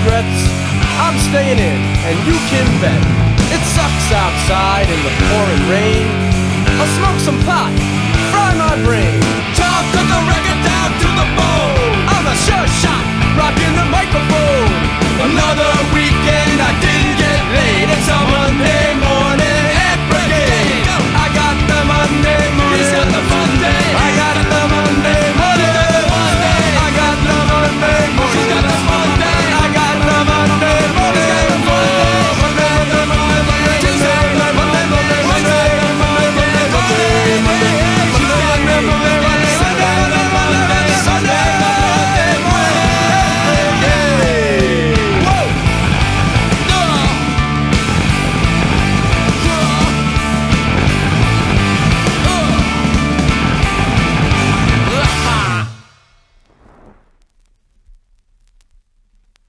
regrets. I'm staying in, and you can bet. It sucks outside in the pouring rain. I'll smoke some pot, fry my brain.